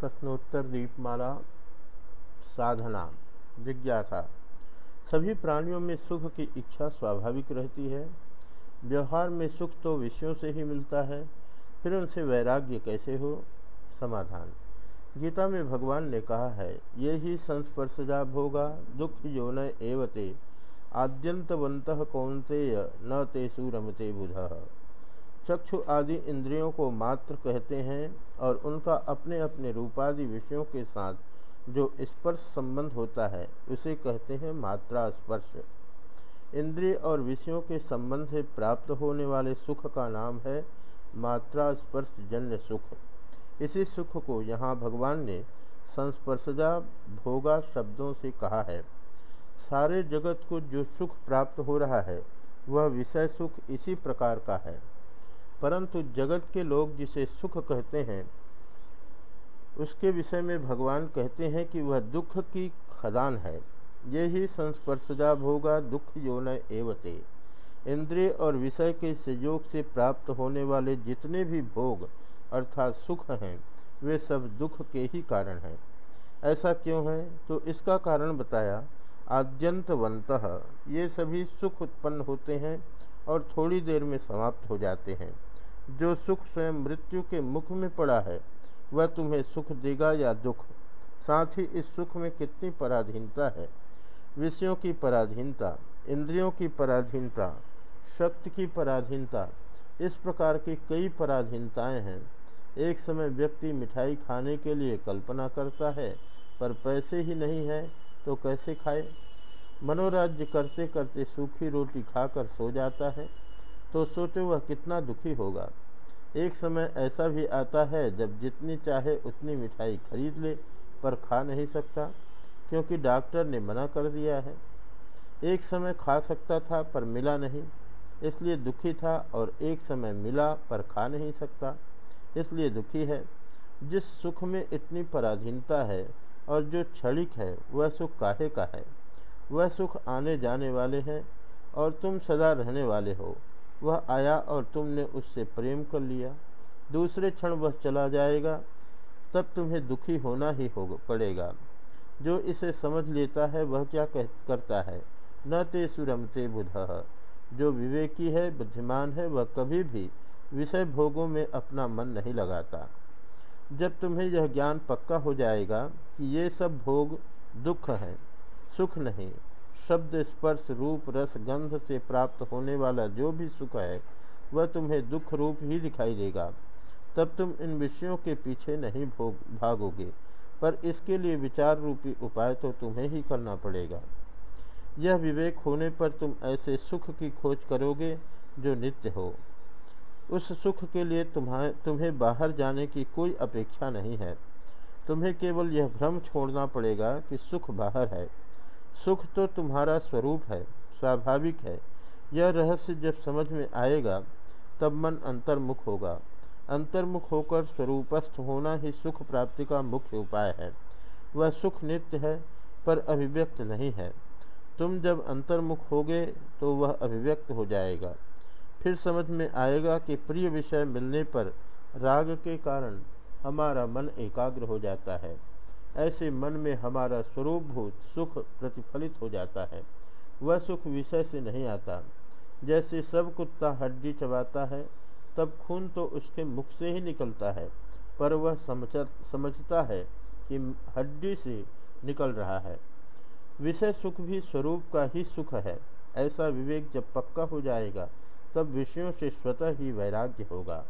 प्रश्नोत्तर दीपमाला साधना, जिज्ञासा। सभी प्राणियों में सुख की इच्छा स्वाभाविक रहती है। व्यवहार में सुख तो विषयों से ही मिलता है। फिर उनसे वैराग्य कैसे हो? समाधान। गीता में भगवान ने कहा है, ये ही संस्पर्शजा भोगा दुख योन एवते। आद्यंतवंत कौनतेय न तेसु रमते बुध। चक्षु आदि इंद्रियों को मात्र कहते हैं और उनका अपने अपने रूपादि विषयों के साथ जो स्पर्श संबंध होता है, उसे कहते हैं मात्रा स्पर्श इंद्रिय और विषयों के संबंध से प्राप्त होने वाले सुख का नाम है मात्रा स्पर्श जन्य सुख। इसी सुख को यहाँ भगवान ने संस्पर्शजा भोगा शब्दों से कहा है। सारे जगत को जो सुख प्राप्त हो रहा है, वह विषय सुख इसी प्रकार का है। परंतु जगत के लोग जिसे सुख कहते हैं, उसके विषय में भगवान कहते हैं कि वह दुख की खदान है। ये ही संस्पर्शजा भोगा दुख योन एवते। इंद्रिय और विषय के संयोग से प्राप्त होने वाले जितने भी भोग अर्थात सुख हैं, वे सब दुख के ही कारण हैं। ऐसा क्यों है? तो इसका कारण बताया आद्यंतवंत ये सभी सुख उत्पन्न होते हैं और थोड़ी देर में समाप्त हो जाते हैं। जो सुख स्वयं मृत्यु के मुख में पड़ा है, वह तुम्हें सुख देगा या दुख? साथ ही इस सुख में कितनी पराधीनता है? विषयों की पराधीनता, इंद्रियों की पराधीनता, शक्ति की पराधीनता, इस प्रकार की कई पराधीनताएँ हैं। एक समय व्यक्ति मिठाई खाने के लिए कल्पना करता है, पर पैसे ही नहीं है तो कैसे खाए? मनोराज्य करते करते सूखी रोटी खाकर सो जाता है। तो सोचो वह कितना दुखी होगा। एक समय ऐसा भी आता है, जब जितनी चाहे उतनी मिठाई खरीद ले, पर खा नहीं सकता, क्योंकि डॉक्टर ने मना कर दिया है। एक समय खा सकता था, पर मिला नहीं, इसलिए दुखी था, और एक समय मिला, पर खा नहीं सकता, इसलिए दुखी है। जिस सुख में इतनी पराधीनता है, और जो क्षणिक है, वह सुख काहे का है? वह सुख आने जाने वाले हैं, और तुम सदा रहने वाले हो। वह आया और तुमने उससे प्रेम कर लिया। दूसरे क्षण वह चला जाएगा, तब तुम्हें दुखी होना ही हो पड़ेगा। जो इसे समझ लेता है, वह क्या कह, करता है? न ते सुरमते बुध। जो विवेकी है, बुद्धिमान है, वह कभी भी विषय भोगों में अपना मन नहीं लगाता। जब तुम्हें यह ज्ञान पक्का हो जाएगा कि ये सब भोग दुख हैं, सुख नहीं शब्द स्पर्श रूप रस गंध से प्राप्त होने वाला जो भी सुख है, वह तुम्हें दुख रूप ही दिखाई देगा। तब तुम इन विषयों के पीछे नहीं भोग, भागोगे, पर इसके लिए विचार रूपी उपाय तो तुम्हें ही करना पड़ेगा। यह विवेक होने पर तुम ऐसे सुख की खोज करोगे जो नित्य हो। उस सुख के लिए तुम्हारे, तुम्हें बाहर जाने की कोई अपेक्षा नहीं है। तुम्हें केवल यह भ्रम छोड़ना पड़ेगा कि सुख बाहर है। सुख तो तुम्हारा स्वरूप है, स्वाभाविक है। यह रहस्य जब समझ में आएगा, तब मन अंतर्मुख होगा। अंतर्मुख होकर स्वरूपस्थ होना ही सुख प्राप्ति का मुख्य उपाय है। वह सुख नित्य है, पर अभिव्यक्त नहीं है। तुम जब अंतर्मुख होगे तो वह अभिव्यक्त हो जाएगा। फिर समझ में आएगा कि प्रिय विषय मिलने पर राग के कारण हमारा मन एकाग्र हो जाता है। ऐसे मन में हमारा स्वरूपभूत सुख प्रतिफलित हो जाता है। वह सुख विषय से नहीं आता। जैसे सब कुत्ता हड्डी चबाता है, तब खून तो उसके मुख से ही निकलता है, पर वह समझ, समझता है कि हड्डी से निकल रहा है। विषय सुख भी स्वरूप का ही सुख है। ऐसा विवेक जब पक्का हो जाएगा, तब विषयों से स्वतः ही वैराग्य होगा।